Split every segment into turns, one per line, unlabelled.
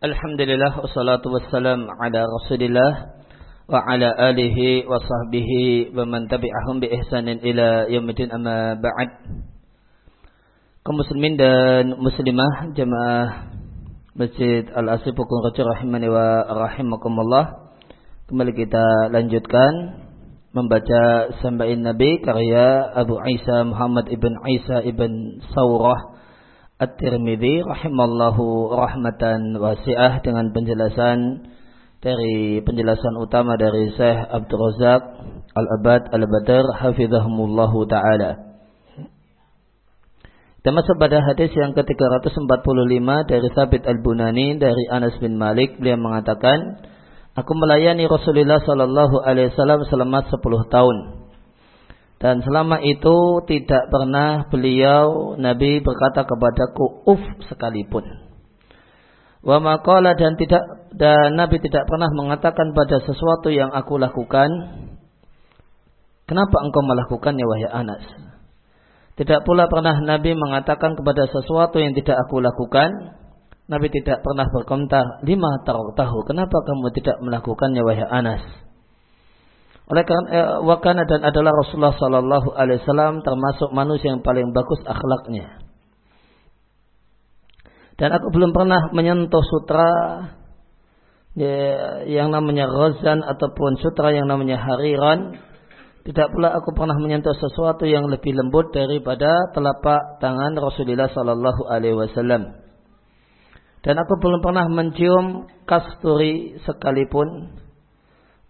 Alhamdulillah wassalatu wassalam ala Rasulillah wa ala alihi wa sahbihi wa man tabi'ahum bi ihsanin ila yaumil amma ba'd. Kaum muslimin dan muslimah jemaah Masjid Al-Asif Pukul Raja rahimani wa rahimakumullah. Kembali kita lanjutkan membaca Sambain Nabi karya Abu Isa Muhammad ibn Isa ibn Saurah At-Tirmidzi rahimallahu rahmatan wasi'ah dengan penjelasan dari penjelasan utama dari Syekh Abdul Razak Al-Abad Al-Badr hafizahumullahu taala. Kita masuk pada hadis yang ke-345 dari Sabit Al-Bunani dari Anas bin Malik beliau mengatakan Aku melayani Rasulullah sallallahu alaihi wasallam selama 10 tahun dan selama itu tidak pernah beliau Nabi berkata kepadaku uf sekalipun. Wa maqala dan tidak dan Nabi tidak pernah mengatakan pada sesuatu yang aku lakukan Kenapa engkau melakukannya wahai Anas? Tidak pula pernah Nabi mengatakan kepada sesuatu yang tidak aku lakukan Nabi tidak pernah berkomentar lima tahu kenapa kamu tidak melakukannya wahai Anas? Oleh karena eh, wakana dan adalah Rasulullah Sallallahu Alaihi Wasallam termasuk manusia yang paling bagus akhlaknya. Dan aku belum pernah menyentuh sutra ya, yang namanya rozan ataupun sutra yang namanya hariran. Tidak pula aku pernah menyentuh sesuatu yang lebih lembut daripada telapak tangan Rasulullah Sallallahu Alaihi Wasallam. Dan aku belum pernah mencium kasturi sekalipun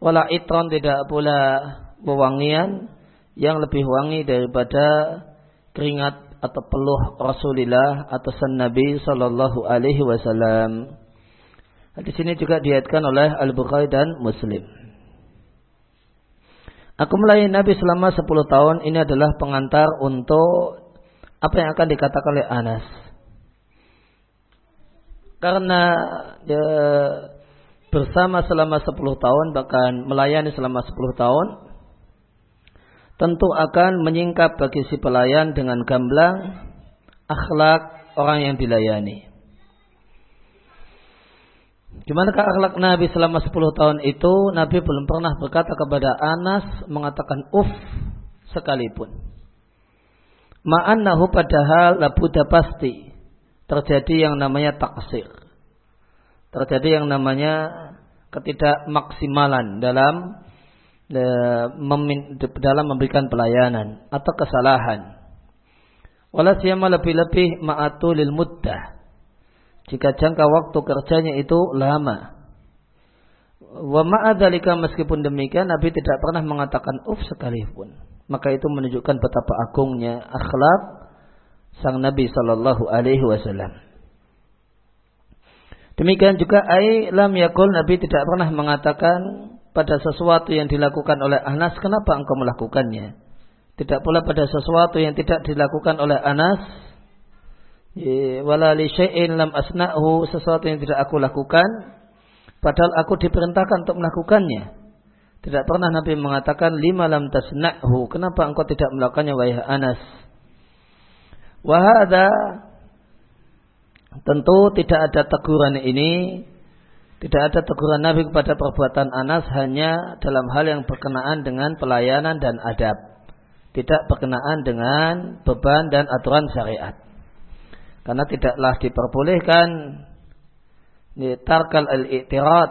Wala itron tidak pula wewangian yang lebih wangi daripada keringat atau peluh Rasulullah atau san Nabi Sallallahu Alaihi Wasallam. Di sini juga diatkan oleh Al Bukhari dan Muslim. Aku melayani Nabi selama 10 tahun. Ini adalah pengantar untuk apa yang akan dikatakan oleh Anas. Karena ya, bersama selama 10 tahun bahkan melayani selama 10 tahun tentu akan menyingkap bagi si pelayan dengan gamblang akhlak orang yang dilayani. Gimana akhlak Nabi selama 10 tahun itu Nabi belum pernah berkata kepada Anas mengatakan uf sekalipun. Ma'annahu padahal labuda pasti terjadi yang namanya taksir terjadi yang namanya ketidakmaksimalan dalam e, dalam memberikan pelayanan atau kesalahan. Wala siyama lebih-lebih ma'atulil muddah. Jika jangka waktu kerjanya itu lama. Wa ma'adzalika meskipun demikian Nabi tidak pernah mengatakan uf sekalipun. Maka itu menunjukkan betapa agungnya akhlak sang Nabi sallallahu alaihi wasallam. Demikian juga ai lam yakul Nabi tidak pernah mengatakan pada sesuatu yang dilakukan oleh Anas kenapa engkau melakukannya? Tidak pula pada sesuatu yang tidak dilakukan oleh Anas wala li lam asna'hu sesuatu yang tidak aku lakukan padahal aku diperintahkan untuk melakukannya. Tidak pernah Nabi mengatakan lima lam tasna'hu kenapa engkau tidak melakukannya wahai Anas? Wahada Tentu tidak ada teguran ini, tidak ada teguran Nabi kepada perbuatan Anas hanya dalam hal yang berkenaan dengan pelayanan dan adab. Tidak berkenaan dengan beban dan aturan syariat. Karena tidaklah diperbolehkan tarkal al-i'tirad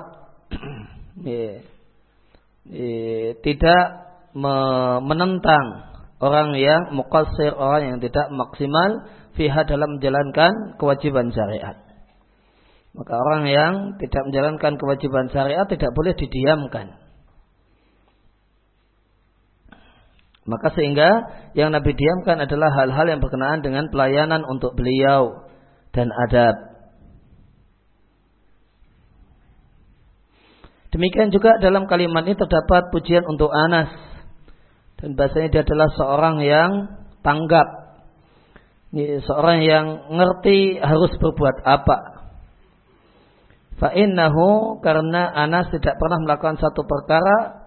tidak menentang orang yang mukasir, orang yang tidak maksimal fiha dalam menjalankan kewajiban syariat. Maka orang yang tidak menjalankan kewajiban syariat tidak boleh didiamkan. Maka sehingga yang Nabi diamkan adalah hal-hal yang berkenaan dengan pelayanan untuk beliau dan adab. Demikian juga dalam kalimat ini terdapat pujian untuk Anas. Dan bahasanya dia adalah seorang yang tanggap seorang yang ngerti harus berbuat apa. Fa'innahu karena Anas tidak pernah melakukan satu perkara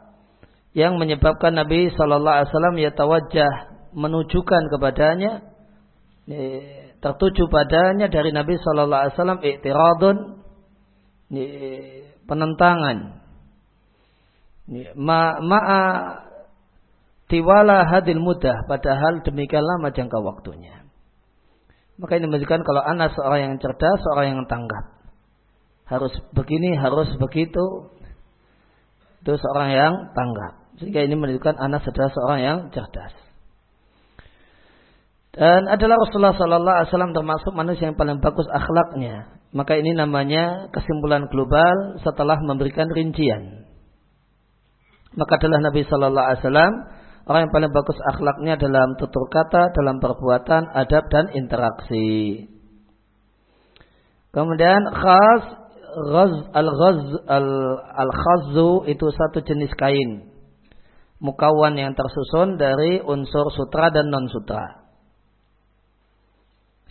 yang menyebabkan Nabi Shallallahu Alaihi Wasallam ya tawajah menunjukkan kepadanya tertuju padanya dari Nabi Shallallahu Alaihi Wasallam iktiradun penentangan ma ma'a tiwala hadil mudah padahal demikian lama jangka waktunya. Maka ini menunjukkan kalau anak seorang yang cerdas, seorang yang tanggap. Harus begini, harus begitu. Itu seorang yang tanggap. Sehingga ini menunjukkan anak adalah seorang yang cerdas. Dan adalah Rasulullah Sallallahu Alaihi Wasallam termasuk manusia yang paling bagus akhlaknya. Maka ini namanya kesimpulan global setelah memberikan rincian. Maka adalah Nabi Sallallahu Alaihi Wasallam orang yang paling bagus akhlaknya dalam tutur kata, dalam perbuatan, adab dan interaksi. Kemudian khas ghaz al ghaz al al khazzu itu satu jenis kain mukawan yang tersusun dari unsur sutra dan non sutra.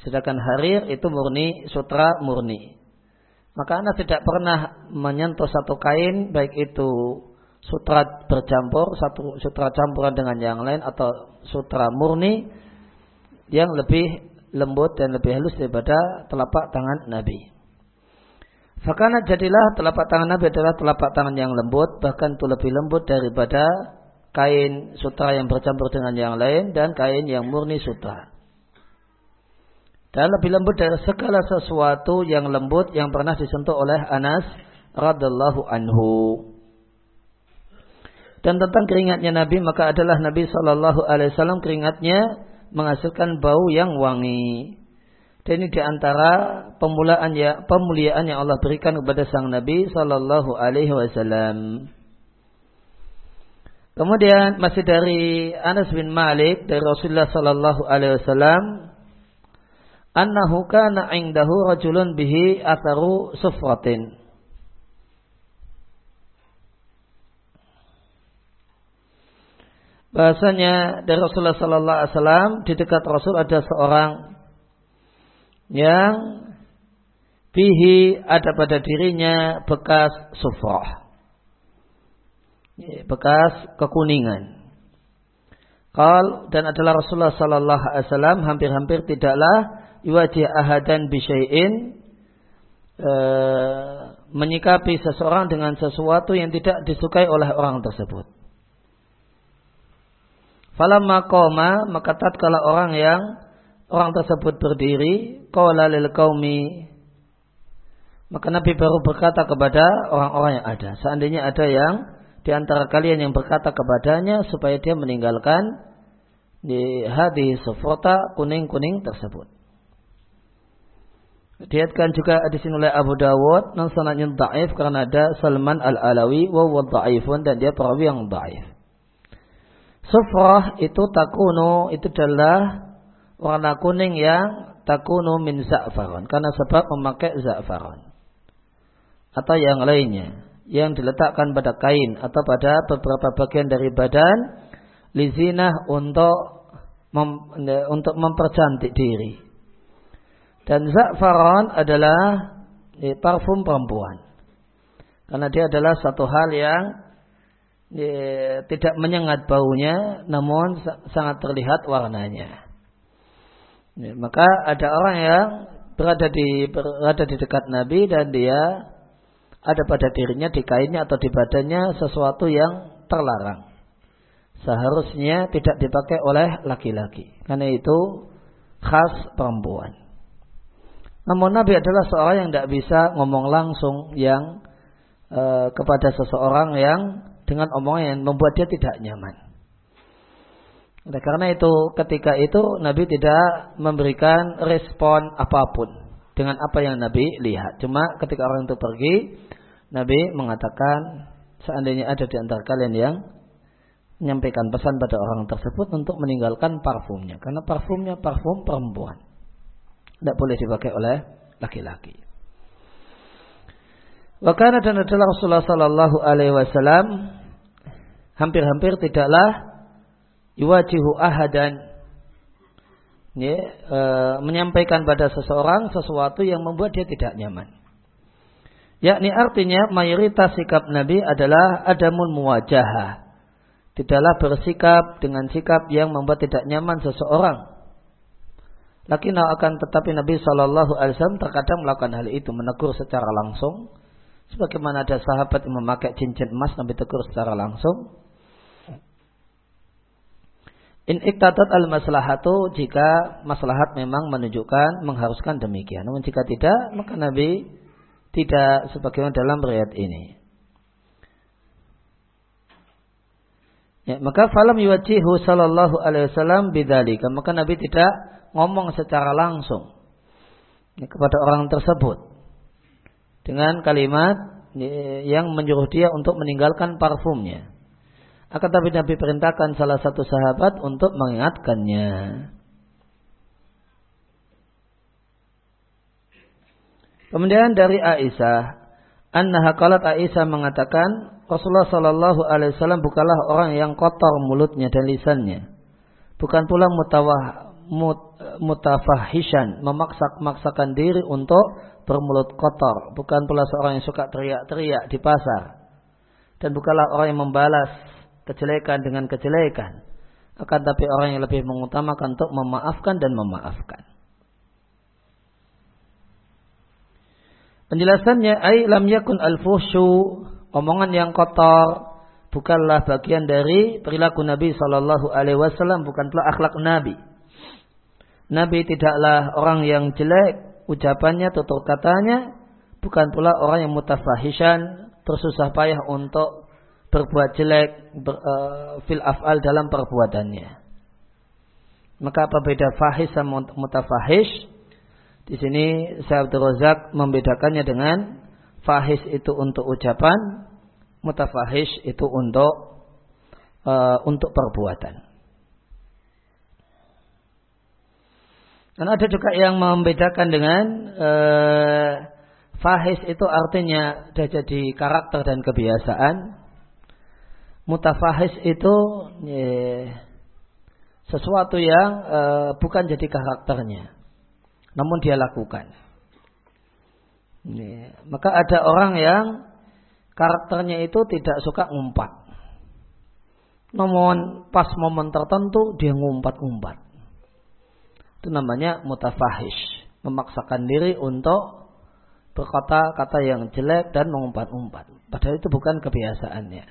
Sedangkan harir itu murni sutra murni. Maka anda tidak pernah menyentuh satu kain baik itu sutra bercampur, satu sutra campuran dengan yang lain atau sutra murni yang lebih lembut dan lebih halus daripada telapak tangan Nabi. Fakana jadilah telapak tangan Nabi adalah telapak tangan yang lembut, bahkan itu lebih lembut daripada kain sutra yang bercampur dengan yang lain dan kain yang murni sutra. Dan lebih lembut dari segala sesuatu yang lembut yang pernah disentuh oleh Anas radhiallahu anhu. Dan tentang keringatnya Nabi maka adalah Nabi Shallallahu Alaihi Wasallam keringatnya menghasilkan bau yang wangi. Dan ini di antara pemulaan ya, pemuliaan yang Allah berikan kepada sang Nabi Shallallahu Alaihi Wasallam. Kemudian masih dari Anas bin Malik dari Rasulullah Shallallahu Alaihi Wasallam, annahu kana indahu rajulun bihi atharu sufratin. Bahasanya dari Rasulullah Sallallahu Alaihi Wasallam di dekat Rasul ada seorang yang bihi ada pada dirinya bekas sufrah, bekas kekuningan. Kal dan adalah Rasulullah Sallallahu Alaihi Wasallam hampir-hampir tidaklah iwajih ahadan bisyai'in e, menyikapi seseorang dengan sesuatu yang tidak disukai oleh orang tersebut. Falamma qoma maka tatkala orang yang orang tersebut berdiri, qala lil qaumi maka Nabi baru berkata kepada orang-orang yang ada. Seandainya ada yang di antara kalian yang berkata kepadanya supaya dia meninggalkan di hadis sufrota kuning-kuning tersebut. Diatkan juga di sini oleh Abu Dawud sanadnya dhaif karena ada Salman Al-Alawi wa dhaifun dan dia perawi yang dhaif. Sufrah itu takunu itu adalah warna kuning yang takunu min za'faron karena sebab memakai za'faron atau yang lainnya yang diletakkan pada kain atau pada beberapa bagian dari badan lizinah untuk mem, untuk mempercantik diri. Dan za'faron adalah eh, parfum perempuan. Karena dia adalah satu hal yang ya, tidak menyengat baunya, namun sangat terlihat warnanya. Ya, maka ada orang yang berada di berada di dekat Nabi dan dia ada pada dirinya di kainnya atau di badannya sesuatu yang terlarang. Seharusnya tidak dipakai oleh laki-laki. Karena itu khas perempuan. Namun Nabi adalah seorang yang tidak bisa ngomong langsung yang e, kepada seseorang yang dengan omongan yang membuat dia tidak nyaman. Oleh karena itu ketika itu Nabi tidak memberikan respon apa pun dengan apa yang Nabi lihat. Cuma ketika orang itu pergi, Nabi mengatakan seandainya ada di antara kalian yang menyampaikan pesan pada orang tersebut untuk meninggalkan parfumnya. Karena parfumnya parfum perempuan. Tidak boleh dipakai oleh laki-laki. Wakana dan adalah Rasulullah Sallallahu Alaihi Wasallam hampir-hampir tidaklah yuwajihu ahadan ya, e, menyampaikan pada seseorang sesuatu yang membuat dia tidak nyaman. Yakni artinya mayoritas sikap Nabi adalah adamun muwajahah. Tidaklah bersikap dengan sikap yang membuat tidak nyaman seseorang. Lakinau akan tetapi Nabi Shallallahu Alaihi Wasallam terkadang melakukan hal itu menegur secara langsung Sebagaimana ada sahabat yang memakai cincin emas Nabi tegur secara langsung. In iktadat al maslahatu jika maslahat memang menunjukkan mengharuskan demikian. Namun jika tidak, maka Nabi tidak sebagaimana dalam riwayat ini. Ya, maka falam yuwajihu sallallahu alaihi wasallam bidzalika. Maka Nabi tidak ngomong secara langsung ya, kepada orang tersebut dengan kalimat ya, yang menyuruh dia untuk meninggalkan parfumnya. Akan tapi Nabi perintahkan salah satu sahabat untuk mengingatkannya. Kemudian dari Aisyah, annaha qalat Aisyah mengatakan Rasulullah Shallallahu alaihi wasallam bukanlah orang yang kotor mulutnya dan lisannya. Bukan pula mutawah mut, mutafahishan, memaksa-maksakan diri untuk bermulut kotor. Bukan pula seorang yang suka teriak-teriak di pasar. Dan bukanlah orang yang membalas kejelekan dengan kejelekan. Akan tapi orang yang lebih mengutamakan untuk memaafkan dan memaafkan. Penjelasannya, ay lam yakun al-fushu, omongan yang kotor, bukanlah bagian dari perilaku Nabi Shallallahu Alaihi Wasallam, bukan pula akhlak Nabi. Nabi tidaklah orang yang jelek, ucapannya, tutur katanya, bukan pula orang yang mutafahishan, tersusah payah untuk berbuat jelek ber, uh, fil af'al dalam perbuatannya. Maka apa beda fahish sama mutafahish? Di sini Syekh Abdul membedakannya dengan fahish itu untuk ucapan, mutafahish itu untuk uh, untuk perbuatan. Dan ada juga yang membedakan dengan uh, fahish itu artinya sudah jadi karakter dan kebiasaan mutafahis itu ya, sesuatu yang uh, bukan jadi karakternya, namun dia lakukan. Maka ada orang yang karakternya itu tidak suka ngumpat. Namun pas momen tertentu dia ngumpat-ngumpat. Itu namanya mutafahis. Memaksakan diri untuk berkata kata yang jelek dan mengumpat-umpat. Padahal itu bukan kebiasaannya.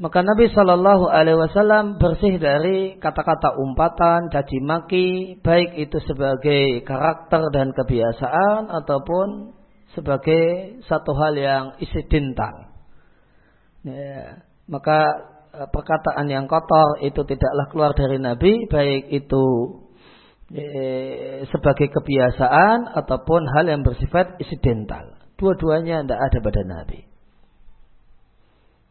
Maka Nabi Shallallahu Alaihi Wasallam bersih dari kata-kata umpatan, caci maki, baik itu sebagai karakter dan kebiasaan ataupun sebagai satu hal yang isidental. Ya, maka perkataan yang kotor itu tidaklah keluar dari Nabi, baik itu eh, sebagai kebiasaan ataupun hal yang bersifat isidental. Dua-duanya tidak ada pada Nabi.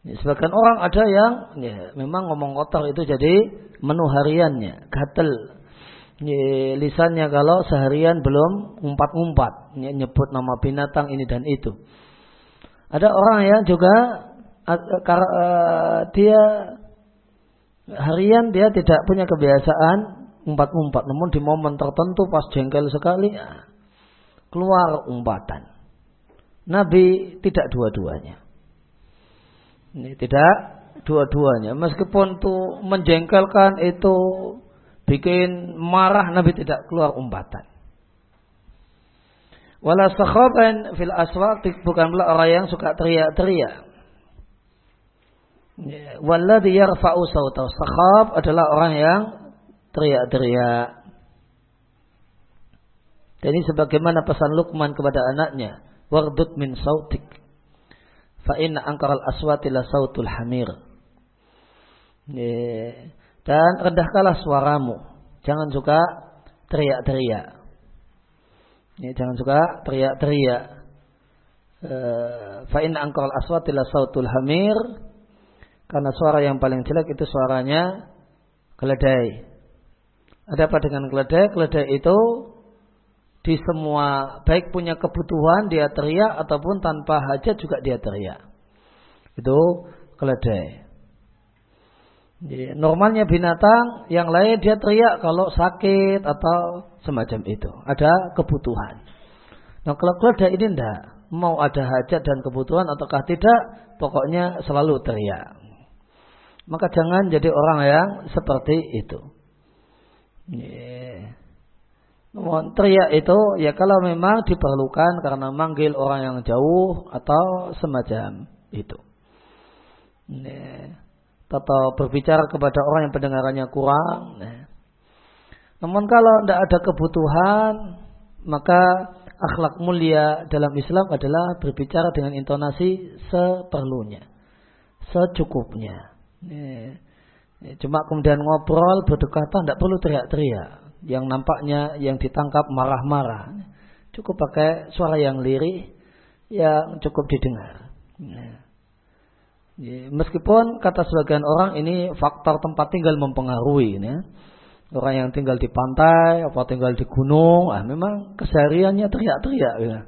Ya, sebagian orang ada yang ya, memang ngomong kotor itu jadi menu hariannya, gatel. Ya, lisannya kalau seharian belum ngumpat-ngumpat, ya, nyebut nama binatang ini dan itu. Ada orang yang juga dia harian dia tidak punya kebiasaan ngumpat-ngumpat, namun di momen tertentu pas jengkel sekali ya, keluar umpatan. Nabi tidak dua-duanya. Ini tidak dua-duanya. Meskipun itu menjengkelkan itu bikin marah Nabi tidak keluar umpatan. Wala fil aswaq bukan pula orang yang suka teriak-teriak. Walladhi yarfa'u sautahu. Sakhab adalah orang yang teriak-teriak. Dan ini sebagaimana pesan Luqman kepada anaknya. Wardud min sautik fa inna angkaral aswati la sautul hamir. Dan rendahkanlah suaramu. Jangan suka teriak-teriak. Jangan suka teriak-teriak. Eh, fa inna angkaral aswati la sautul hamir. Karena suara yang paling jelek itu suaranya keledai. Ada apa dengan keledai? Keledai itu di semua baik punya kebutuhan dia teriak ataupun tanpa hajat juga dia teriak. Itu keledai. Jadi, normalnya binatang yang lain dia teriak kalau sakit atau semacam itu. Ada kebutuhan. Nah kalau keledai ini tidak mau ada hajat dan kebutuhan ataukah tidak, pokoknya selalu teriak. Maka jangan jadi orang yang seperti itu. Yeah. Namun teriak itu ya kalau memang diperlukan karena manggil orang yang jauh atau semacam itu. Atau berbicara kepada orang yang pendengarannya kurang. Namun kalau tidak ada kebutuhan, maka akhlak mulia dalam Islam adalah berbicara dengan intonasi seperlunya, secukupnya. Cuma kemudian ngobrol berdekatan tidak perlu teriak-teriak. Yang nampaknya yang ditangkap marah-marah. Cukup pakai suara yang lirih yang cukup didengar. Meskipun kata sebagian orang ini faktor tempat tinggal mempengaruhi. Ya. Orang yang tinggal di pantai, apa tinggal di gunung, ah memang kesehariannya teriak-teriak. Ya.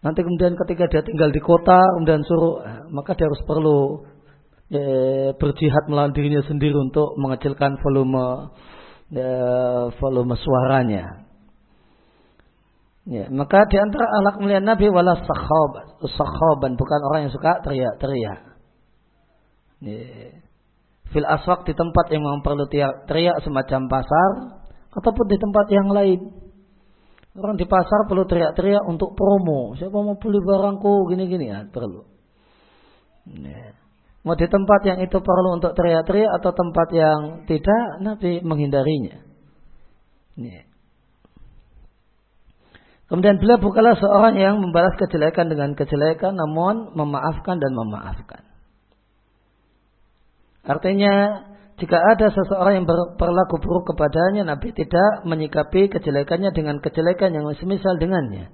Nanti kemudian ketika dia tinggal di kota, kemudian suruh, ah, maka dia harus perlu eh, berjihad melawan dirinya sendiri untuk mengecilkan volume eh, volume suaranya. Ya, maka di antara ahlak mulia Nabi wala sakhaban, bukan orang yang suka teriak-teriak. Ya fil aswak di tempat yang memang perlu teriak semacam pasar ataupun di tempat yang lain. Orang di pasar perlu teriak-teriak untuk promo. Siapa mau beli barangku gini-gini ya perlu. Ya. Mau di tempat yang itu perlu untuk teriak-teriak atau tempat yang tidak, Nabi menghindarinya. Ya. Kemudian beliau bukanlah seorang yang membalas kejelekan dengan kejelekan, namun memaafkan dan memaafkan. Artinya jika ada seseorang yang berlaku buruk kepadanya, Nabi tidak menyikapi kejelekannya dengan kejelekan yang semisal dengannya.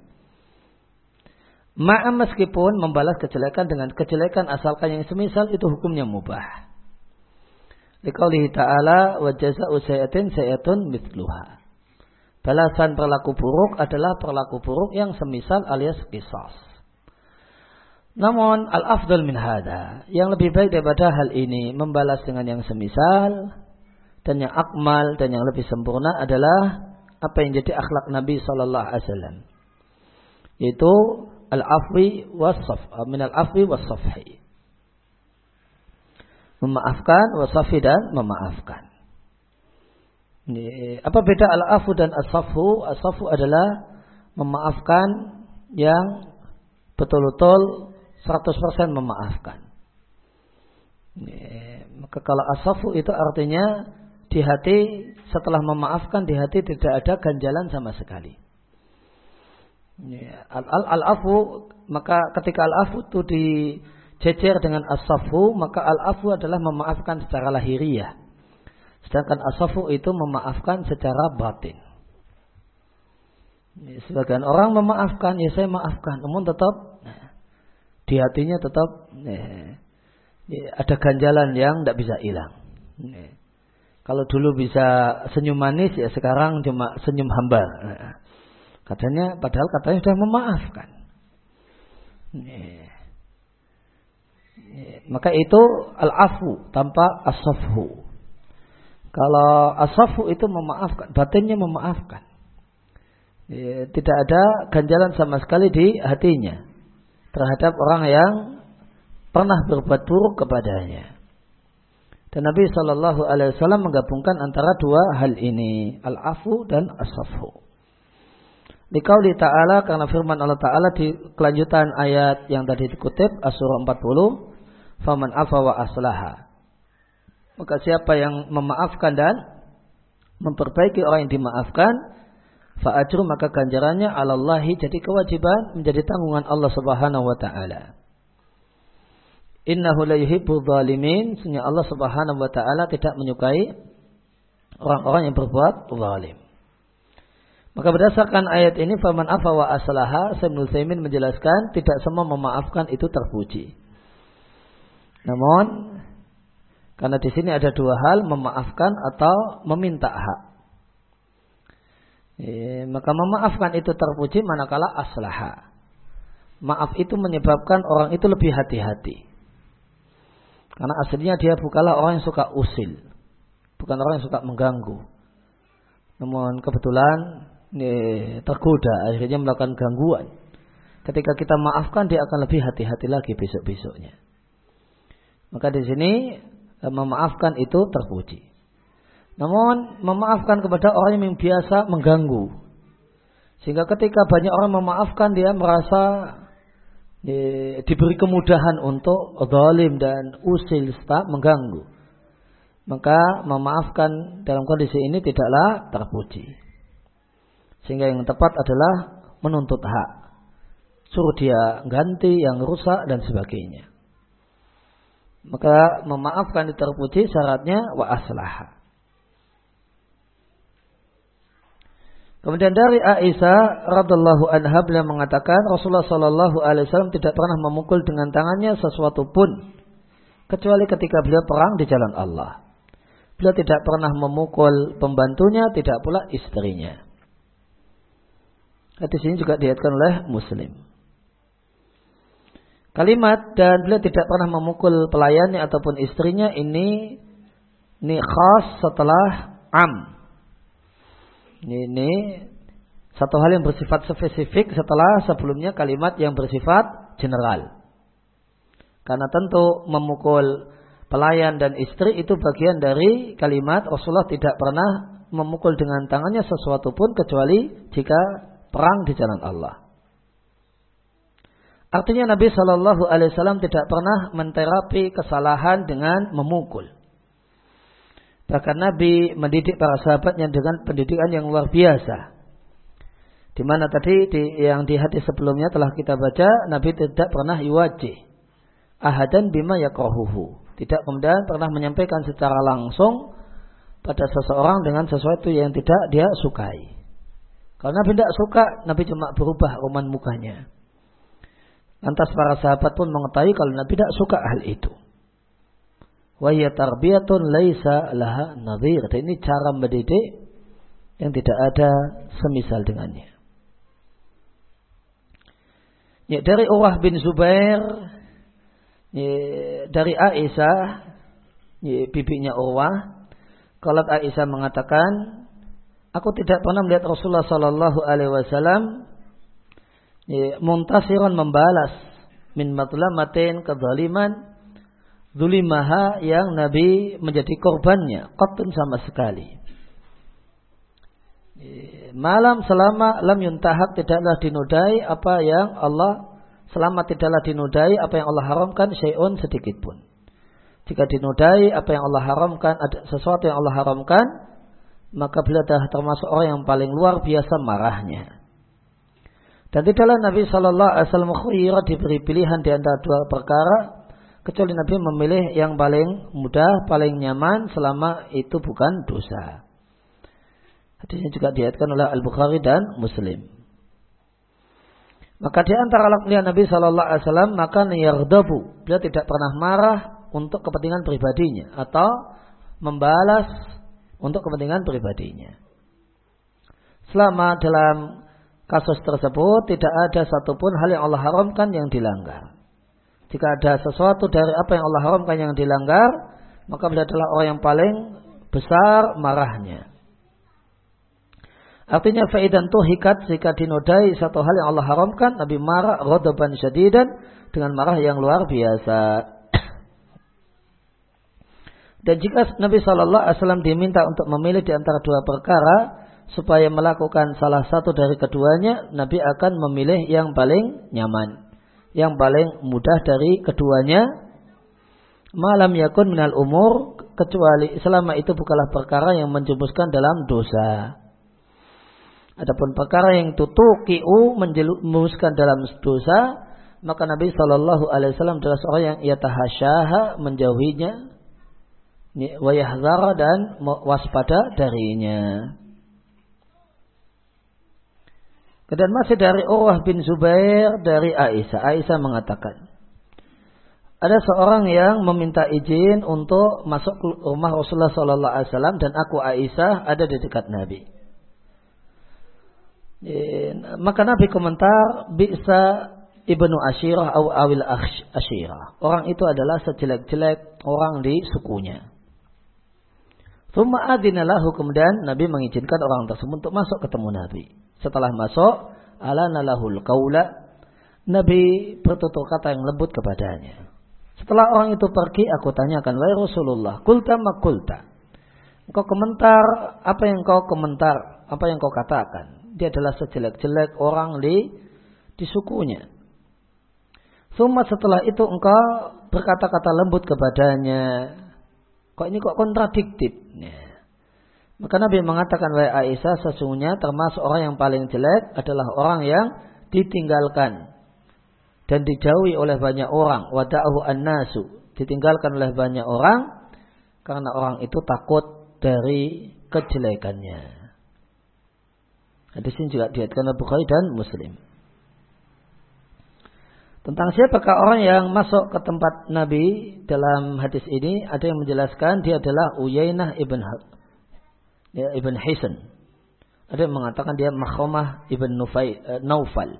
Ma'a meskipun membalas kejelekan dengan kejelekan asalkan yang semisal itu hukumnya mubah. Liqaulihi ta'ala wa jaza'u sayatin sayatun mithluha. Balasan perlaku buruk adalah perlaku buruk yang semisal alias kisah. Namun al-afdal min hada, yang lebih baik daripada hal ini membalas dengan yang semisal dan yang akmal dan yang lebih sempurna adalah apa yang jadi akhlak Nabi wasallam. Yaitu al-afwi was-saf, min al-afwi was-safhi. Memaafkan wasafi dan memaafkan. Ini, apa beda al-afu dan as-safu? As-safu adalah memaafkan yang betul-betul 100% memaafkan. Ya, maka kalau asafu itu artinya di hati setelah memaafkan di hati tidak ada ganjalan sama sekali. Ya, al-afu maka ketika al-afu itu dijejer dengan asafu maka al-afu adalah memaafkan secara lahiriah. Sedangkan asafu itu memaafkan secara batin. Ya, sebagian orang memaafkan, ya saya maafkan, namun tetap di hatinya tetap eh, ada ganjalan yang tidak bisa hilang. Kalau dulu bisa senyum manis ya sekarang cuma senyum hambar. Eh, katanya padahal katanya sudah memaafkan. Eh, maka itu al-afu tanpa asafhu. Kalau asafu itu memaafkan, batinnya memaafkan. Eh, tidak ada ganjalan sama sekali di hatinya terhadap orang yang pernah berbuat buruk kepadanya. Dan Nabi Shallallahu Alaihi Wasallam menggabungkan antara dua hal ini, al-afu dan as-safu. Dikauli ta'ala karena firman Allah ta'ala di kelanjutan ayat yang tadi dikutip As-surah 40 Faman afa wa aslaha Maka siapa yang memaafkan dan Memperbaiki orang yang dimaafkan fa'ajru maka ganjarannya alallahi jadi kewajiban menjadi tanggungan Allah Subhanahu wa taala. Innahu la yuhibbu zalimin, sesungguhnya Allah Subhanahu wa taala tidak menyukai orang-orang yang berbuat zalim. Maka berdasarkan ayat ini faman afa wa aslaha Sayyidul Saimin menjelaskan tidak semua memaafkan itu terpuji. Namun karena di sini ada dua hal memaafkan atau meminta hak. Ya, maka memaafkan itu terpuji manakala aslaha. Maaf itu menyebabkan orang itu lebih hati-hati. Karena aslinya dia bukanlah orang yang suka usil. Bukan orang yang suka mengganggu. Namun kebetulan tergoda akhirnya melakukan gangguan. Ketika kita maafkan dia akan lebih hati-hati lagi besok-besoknya. Maka di sini eh, memaafkan itu terpuji. Namun memaafkan kepada orang yang biasa mengganggu. Sehingga ketika banyak orang memaafkan dia merasa diberi kemudahan untuk zalim dan usil serta mengganggu. Maka memaafkan dalam kondisi ini tidaklah terpuji. Sehingga yang tepat adalah menuntut hak. Suruh dia ganti yang rusak dan sebagainya. Maka memaafkan terpuji syaratnya wa aslaha. Kemudian dari Aisyah radhiallahu anha beliau mengatakan Rasulullah Shallallahu alaihi wasallam tidak pernah memukul dengan tangannya sesuatu pun kecuali ketika beliau perang di jalan Allah. Beliau tidak pernah memukul pembantunya, tidak pula istrinya. Hadis ini juga diatkan oleh Muslim. Kalimat dan beliau tidak pernah memukul pelayannya ataupun istrinya ini ini khas setelah am ini satu hal yang bersifat spesifik setelah sebelumnya kalimat yang bersifat general. Karena tentu memukul pelayan dan istri itu bagian dari kalimat Rasulullah tidak pernah memukul dengan tangannya sesuatu pun kecuali jika perang di jalan Allah. Artinya Nabi Shallallahu Alaihi Wasallam tidak pernah menterapi kesalahan dengan memukul. Bahkan Nabi mendidik para sahabatnya dengan pendidikan yang luar biasa. Di mana tadi di, yang di hadis sebelumnya telah kita baca, Nabi tidak pernah yuwajih. Ahadan bima yakrahuhu. Tidak kemudian pernah menyampaikan secara langsung pada seseorang dengan sesuatu yang tidak dia sukai. Kalau Nabi tidak suka, Nabi cuma berubah roman mukanya. Lantas para sahabat pun mengetahui kalau Nabi tidak suka hal itu. Wahya tarbiyatun laisa laha nadhir. Ini cara mendidik yang tidak ada semisal dengannya. Ya, dari Urwah bin Zubair, ya, dari Aisyah, ya, bibinya Urwah, kalau Aisyah mengatakan, aku tidak pernah melihat Rasulullah Sallallahu Alaihi Wasallam ya, muntasiran membalas min matlamatin kezaliman zulimaha yang Nabi menjadi korbannya. Qatun sama sekali. Malam selama lam yuntahak tidaklah dinodai apa yang Allah selama tidaklah dinodai apa yang Allah haramkan syai'un sedikit pun. Jika dinodai apa yang Allah haramkan ada sesuatu yang Allah haramkan maka beliau adalah termasuk orang yang paling luar biasa marahnya. Dan tidaklah Nabi Shallallahu Alaihi Wasallam diberi pilihan di antara dua perkara kecuali Nabi memilih yang paling mudah, paling nyaman selama itu bukan dosa. Hadisnya juga diatkan oleh Al-Bukhari dan Muslim. Maka di antara lakniyah Nabi Shallallahu Alaihi Wasallam maka niyardabu. Beliau tidak pernah marah untuk kepentingan pribadinya atau membalas untuk kepentingan pribadinya. Selama dalam kasus tersebut tidak ada satupun hal yang Allah haramkan yang dilanggar. Jika ada sesuatu dari apa yang Allah haramkan yang dilanggar, maka beliau adalah orang yang paling besar marahnya. Artinya faidan tuhikat jika dinodai satu hal yang Allah haramkan, Nabi marah rodoban syadidan dengan marah yang luar biasa. Dan jika Nabi Shallallahu Alaihi Wasallam diminta untuk memilih di antara dua perkara supaya melakukan salah satu dari keduanya, Nabi akan memilih yang paling nyaman yang paling mudah dari keduanya malam yakun minal umur kecuali selama itu bukanlah perkara yang menjemuskan dalam dosa. Adapun perkara yang tutukiu menjemuskan dalam dosa, maka Nabi Shallallahu Alaihi Wasallam adalah seorang yang ia tahasyaha menjauhinya, wayahzara dan waspada darinya. Dan masih dari Urwah bin Zubair dari Aisyah. Aisyah mengatakan, ada seorang yang meminta izin untuk masuk rumah Rasulullah Wasallam dan aku Aisyah ada di dekat Nabi. Maka Nabi komentar bisa ibnu Ashirah atau awil Ashirah. Orang itu adalah sejelek-jelek orang di sukunya. Thumma adinalahu kemudian Nabi mengizinkan orang tersebut untuk masuk ketemu Nabi. Setelah masuk, ala nalahul kaula. Nabi bertutur kata yang lembut kepadanya. Setelah orang itu pergi, aku tanyakan, Wahai Rasulullah, kulta makulta. Engkau komentar, apa yang kau komentar, apa yang kau katakan. dia adalah sejelek-jelek orang di di sukunya. Suma setelah itu engkau berkata-kata lembut kepadanya. Kok ini kok kontradiktif? Ya. Maka Nabi mengatakan wahai Aisyah sesungguhnya termasuk orang yang paling jelek adalah orang yang ditinggalkan dan dijauhi oleh banyak orang. Wada'ahu an-nasu. Ditinggalkan oleh banyak orang karena orang itu takut dari kejelekannya. Hadis ini juga diatkan oleh Bukhari dan Muslim. Tentang siapakah orang yang masuk ke tempat Nabi dalam hadis ini ada yang menjelaskan dia adalah Uyainah ibn ya, ibn Hisan. Ada yang mengatakan dia Makhomah ibn Nufai, uh, Naufal.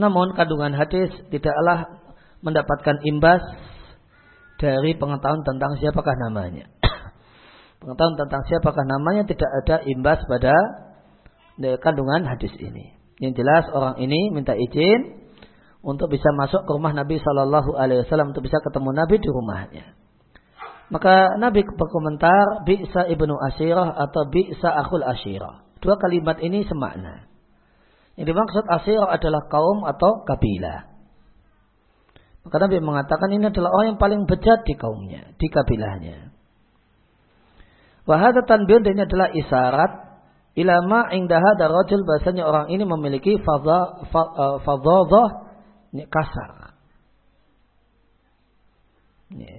Namun kandungan hadis tidaklah mendapatkan imbas dari pengetahuan tentang siapakah namanya. pengetahuan tentang siapakah namanya tidak ada imbas pada kandungan hadis ini. Yang jelas orang ini minta izin untuk bisa masuk ke rumah Nabi Shallallahu Alaihi Wasallam untuk bisa ketemu Nabi di rumahnya. Maka Nabi berkomentar bisa ibnu Asirah atau bisa akul Asirah. Dua kalimat ini semakna. Yang dimaksud Asirah adalah kaum atau kabilah. Maka Nabi mengatakan ini adalah orang yang paling bejat di kaumnya, di kabilahnya. Wahada tanbiyun ini adalah isyarat ilama indaha darajul bahasanya orang ini memiliki fadhadah ini kasar.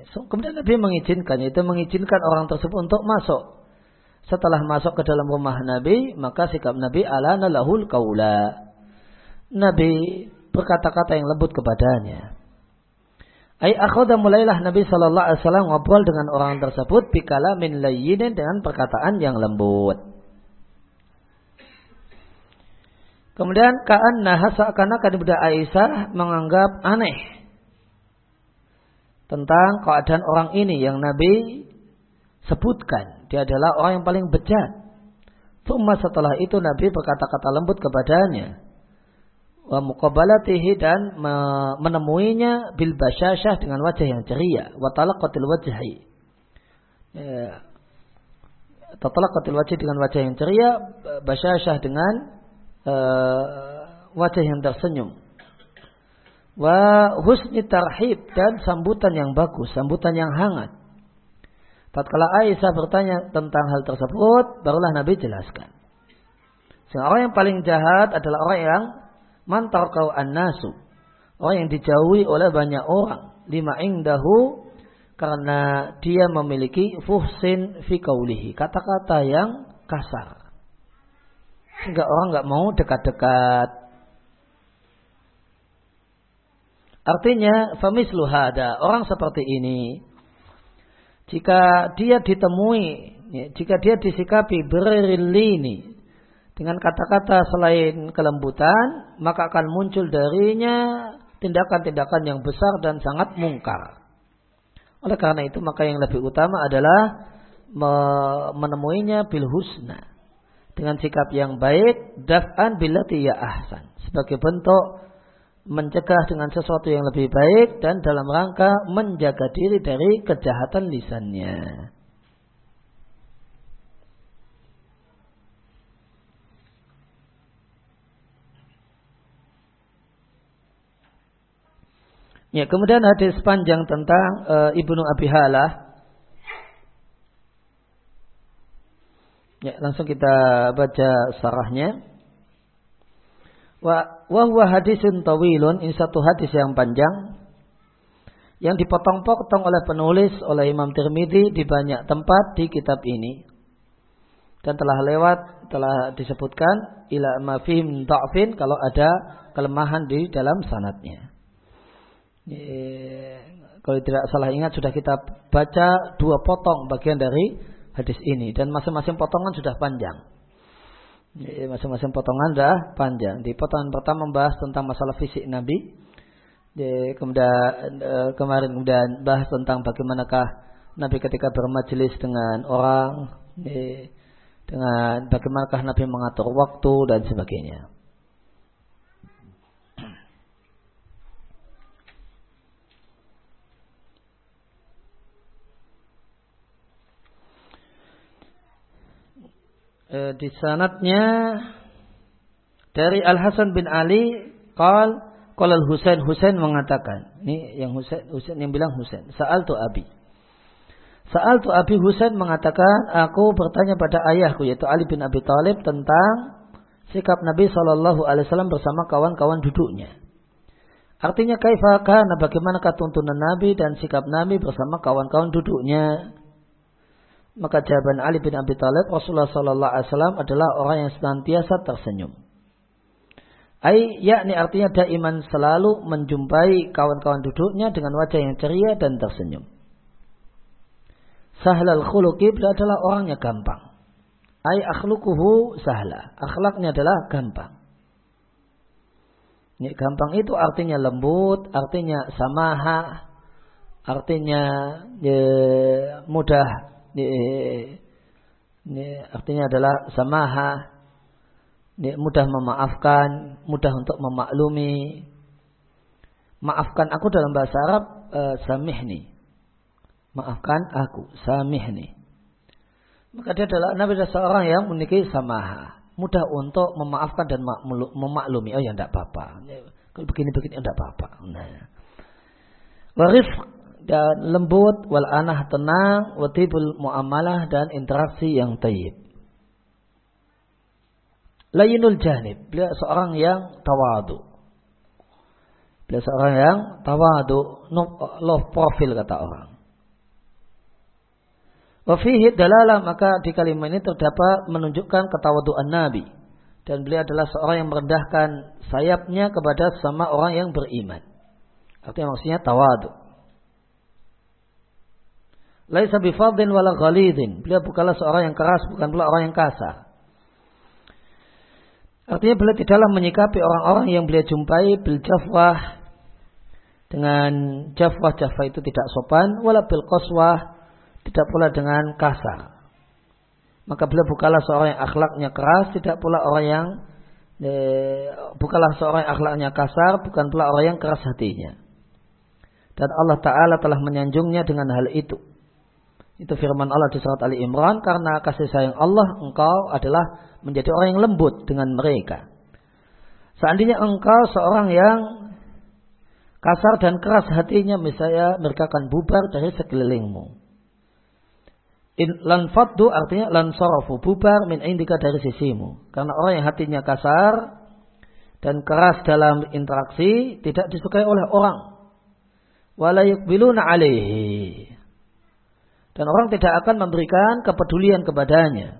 So, kemudian Nabi mengizinkan, itu mengizinkan orang tersebut untuk masuk. Setelah masuk ke dalam rumah Nabi, maka sikap Nabi ala lahul kaula. Nabi berkata-kata yang lembut kepadanya. Ay akhoda mulailah Nabi Shallallahu Alaihi Wasallam ngobrol dengan orang tersebut bikala min dengan perkataan yang lembut. Kemudian kaan nahasa karena Bunda Aisyah menganggap aneh tentang keadaan orang ini yang Nabi sebutkan. Dia adalah orang yang paling bejat. Thumma setelah itu Nabi berkata-kata lembut kepadanya. Wa muqabalatihi dan menemuinya bil basyashah dengan wajah yang ceria. Wa talaqatil wajhi. Ya. Tatalaqatil wajhi dengan wajah yang ceria. Basyashah dengan uh, wajah yang tersenyum. Wa husni tarhib dan sambutan yang bagus, sambutan yang hangat. Tatkala Aisyah bertanya tentang hal tersebut, barulah Nabi jelaskan. Sehingga orang yang paling jahat adalah orang yang mantar kau an-nasu. Orang yang dijauhi oleh banyak orang. Lima ingdahu karena dia memiliki fuhsin fi kaulihi. Kata-kata yang kasar. Sehingga orang nggak mau dekat-dekat. Artinya, famislu hada, orang seperti ini, jika dia ditemui, ya, jika dia disikapi berilini dengan kata-kata selain kelembutan, maka akan muncul darinya tindakan-tindakan yang besar dan sangat mungkar. Oleh karena itu, maka yang lebih utama adalah menemuinya bil husna dengan sikap yang baik daf'an billati ya ahsan sebagai bentuk mencegah dengan sesuatu yang lebih baik dan dalam rangka menjaga diri dari kejahatan lisannya. Ya, kemudian hadis panjang tentang uh, Ibnu Abi Halah Ya, langsung kita baca sarahnya. Wa huwa hadisun tawilun, ini satu hadis yang panjang yang dipotong-potong oleh penulis oleh Imam Tirmidzi di banyak tempat di kitab ini. Dan telah lewat telah disebutkan ila mafim ta'fin kalau ada kelemahan di dalam sanatnya. kalau tidak salah ingat sudah kita baca dua potong bagian dari hadis ini dan masing-masing potongan sudah panjang. Masing-masing potongan sudah panjang. Di potongan pertama membahas tentang masalah fisik Nabi. Di, kemudian e, kemarin kemudian bahas tentang bagaimanakah Nabi ketika bermajelis dengan orang, dengan bagaimanakah Nabi mengatur waktu dan sebagainya. E, di sanatnya dari Al Hasan bin Ali qal qala Al Husain Husain mengatakan ini yang Husain Husain yang bilang Husain saal tu Abi Saal tu Abi Husain mengatakan aku bertanya pada ayahku yaitu Ali bin Abi Thalib tentang sikap Nabi Shallallahu Alaihi bersama kawan-kawan duduknya. Artinya kaifakah, nah bagaimanakah tuntunan Nabi dan sikap Nabi bersama kawan-kawan duduknya? Maka jawaban Ali bin Abi Thalib Rasulullah Sallallahu Alaihi Wasallam adalah orang yang senantiasa tersenyum. Ai yakni artinya daiman selalu menjumpai kawan-kawan duduknya dengan wajah yang ceria dan tersenyum. Sahlal khuluqi adalah orangnya gampang. Ai akhluquhu sahla. Akhlaknya adalah gampang. Ini gampang itu artinya lembut, artinya samaha, artinya ya, mudah ini, ini artinya adalah samaha, ini mudah memaafkan, mudah untuk memaklumi. Maafkan aku dalam bahasa Arab uh, samihni. Maafkan aku, samihni. Maka dia adalah Nabi adalah seorang yang memiliki samaha. Mudah untuk memaafkan dan memaklumi. Oh ya tidak apa-apa. Kalau begini-begini tidak apa-apa. Nah. Warif dan lembut wal anah tenang watibul muamalah dan interaksi yang tayyib. Layinul janib, beliau seorang yang tawadu. Beliau seorang yang tawadu, low profil kata orang. Wafihi dalalah maka di kalimat ini terdapat menunjukkan ketawaduan Nabi. Dan beliau adalah seorang yang merendahkan sayapnya kepada sama orang yang beriman. Artinya maksudnya tawadu. Laisa bifadin wala ghalidin. Beliau bukanlah seorang yang keras, bukan pula orang yang kasar. Artinya beliau tidaklah menyikapi orang-orang yang beliau jumpai bil jafwah dengan jafwah jafwah itu tidak sopan, wala bil qaswah tidak pula dengan kasar. Maka beliau bukanlah seorang yang akhlaknya keras, tidak pula orang yang eh, bukanlah seorang yang akhlaknya kasar, bukan pula orang yang keras hatinya. Dan Allah Ta'ala telah menyanjungnya dengan hal itu. Itu firman Allah di surat Ali Imran karena kasih sayang Allah engkau adalah menjadi orang yang lembut dengan mereka. Seandainya engkau seorang yang kasar dan keras hatinya misalnya mereka akan bubar dari sekelilingmu. In, lan faddu artinya lan sorofu bubar min indika dari sisimu. Karena orang yang hatinya kasar dan keras dalam interaksi tidak disukai oleh orang. Wala yukbiluna alaihi dan orang tidak akan memberikan kepedulian kepadanya.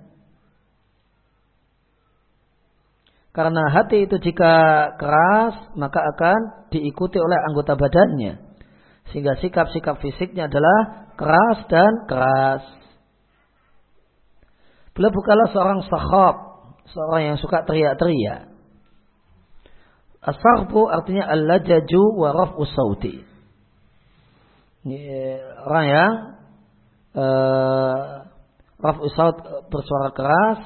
Karena hati itu jika keras, maka akan diikuti oleh anggota badannya. Sehingga sikap-sikap fisiknya adalah keras dan keras. Beliau bukanlah seorang sahab, seorang yang suka teriak-teriak. Asarbu artinya al-lajaju wa raf'u sauti. Orang yang uh, Raf Usaud bersuara keras.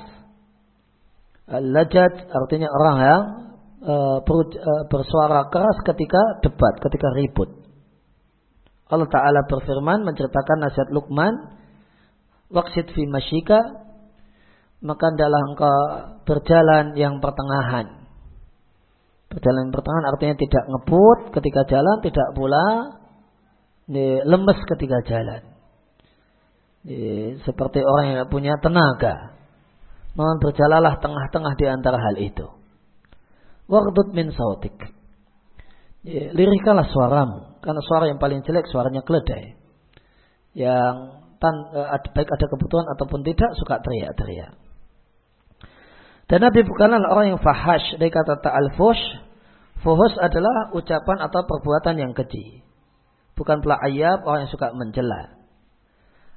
Lajat artinya orang yang uh, bersuara keras ketika debat, ketika ribut. Allah Ta'ala berfirman menceritakan nasihat Luqman. Waksid fi masyika. Maka adalah engkau berjalan yang pertengahan. Berjalan yang pertengahan artinya tidak ngebut ketika jalan, tidak pula lemes ketika jalan seperti orang yang punya tenaga. Mohon berjalalah tengah-tengah di antara hal itu. Waqdud min sautik. Lirikanlah suaramu. Karena suara yang paling jelek suaranya keledai. Yang tan, eh, baik ada kebutuhan ataupun tidak suka teriak-teriak. Dan Nabi bukanlah orang yang fahash. Dari kata ta'al-fush. Fuhus adalah ucapan atau perbuatan yang keji. Bukan pula ayab orang yang suka mencela.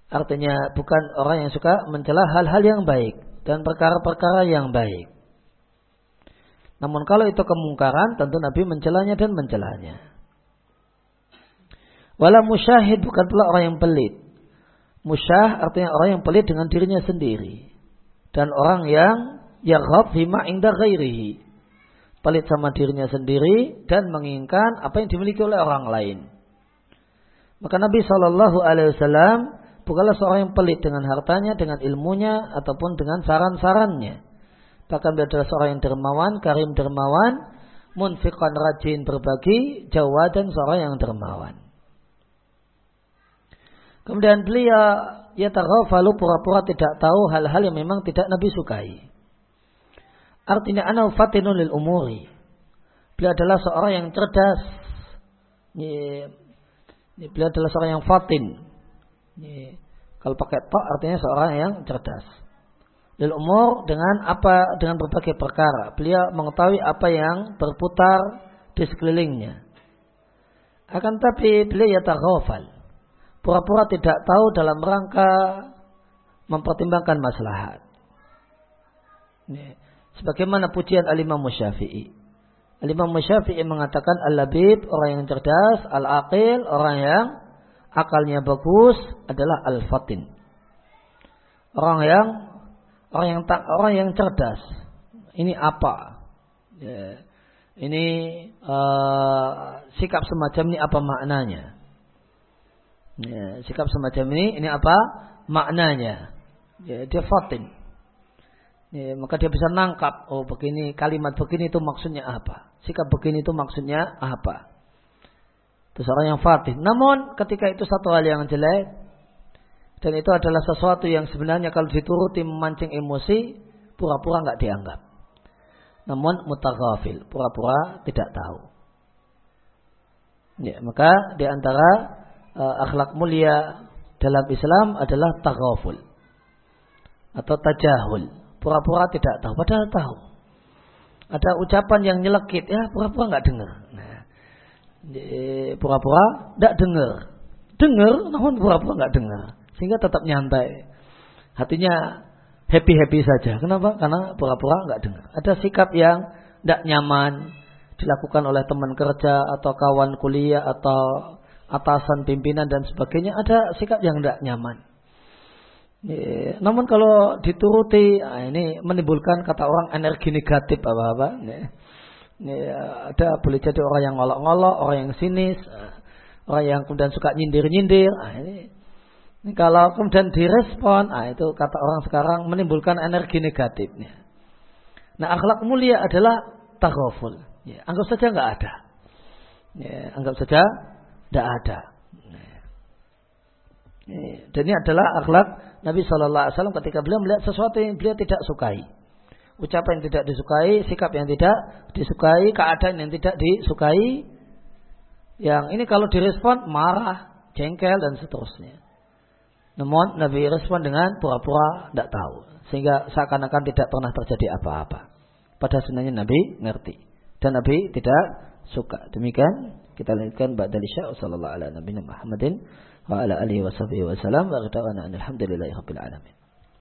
Artinya bukan orang yang suka mencela hal-hal yang baik dan perkara-perkara yang baik. Namun kalau itu kemungkaran, tentu Nabi mencelanya dan mencelanya. Wala musyahid bukan pula orang yang pelit. Musyah artinya orang yang pelit dengan dirinya sendiri. Dan orang yang yaghab hima inda ghairihi. Pelit sama dirinya sendiri dan menginginkan apa yang dimiliki oleh orang lain. Maka Nabi Wasallam bukanlah seorang yang pelit dengan hartanya, dengan ilmunya, ataupun dengan saran-sarannya. Bahkan beliau adalah seorang yang dermawan, karim dermawan, munfiqan rajin berbagi, jawa dan seorang yang dermawan. Kemudian beliau ya taghafalu pura-pura tidak tahu hal-hal yang memang tidak Nabi sukai. Artinya ana fatinun lil umuri. Beliau adalah seorang yang cerdas. Beliau adalah seorang yang fatin. Ini, kalau pakai tok artinya seorang yang cerdas. Lil umur dengan apa dengan berbagai perkara. Beliau mengetahui apa yang berputar di sekelilingnya. Akan tapi beliau ya taghafal pura-pura tidak tahu dalam rangka mempertimbangkan maslahat. Sebagaimana pujian Al-Imam Syafi'i. Al-Imam Syafi'i mengatakan Al-Labib, orang yang cerdas, Al-Aqil, orang yang akalnya bagus adalah Al-Fatin. Orang yang orang yang tak orang yang cerdas. Ini apa? Ya. Ini uh, sikap semacam ini apa maknanya? Ya, sikap semacam ini, ini apa? Maknanya. Ya, dia fatin. Ya, maka dia bisa nangkap, oh begini, kalimat begini itu maksudnya apa? Sikap begini itu maksudnya apa? Itu seorang yang fatin. Namun ketika itu satu hal yang jelek, dan itu adalah sesuatu yang sebenarnya kalau dituruti memancing emosi, pura-pura nggak dianggap. Namun mutaghafil, pura-pura tidak tahu. Ya, maka di antara uh, akhlak mulia dalam Islam adalah taghaful atau tajahul. Pura-pura tidak tahu, padahal tahu. Ada ucapan yang nyelekit, ya pura-pura nggak dengar. Pura-pura nggak dengar. Dengar, namun pura-pura nggak dengar. Sehingga tetap nyantai. Hatinya happy-happy saja. Kenapa? Karena pura-pura nggak dengar. Ada sikap yang tidak nyaman dilakukan oleh teman kerja atau kawan kuliah atau atasan pimpinan dan sebagainya ada sikap yang tidak nyaman. Ya, namun kalau dituruti nah ini menimbulkan kata orang energi negatif apa-apa. Ya, ya, ada boleh jadi orang yang ngolok-ngolok, orang yang sinis, orang yang kemudian suka nyindir-nyindir. Nah, ini, ini kalau kemudian direspon, nah, itu kata orang sekarang menimbulkan energi negatifnya. Nah akhlak mulia adalah taghaful. Ya, anggap saja nggak ada. Ya, anggap saja tidak ada. Dan ini adalah akhlak Nabi Shallallahu Alaihi Wasallam ketika beliau melihat sesuatu yang beliau tidak sukai, ucapan yang tidak disukai, sikap yang tidak disukai, keadaan yang tidak disukai. Yang ini kalau direspon marah, jengkel dan seterusnya. Namun Nabi respon dengan pura-pura tidak tahu, sehingga seakan-akan tidak pernah terjadi apa-apa. Padahal sebenarnya Nabi ngerti dan Nabi tidak suka. Demikian kita lanjutkan ba'da isya sallallahu ala nabiyina Muhammadin wa ala alihi wa sahbihi wa salam wa alhamdulillahi rabbil alamin.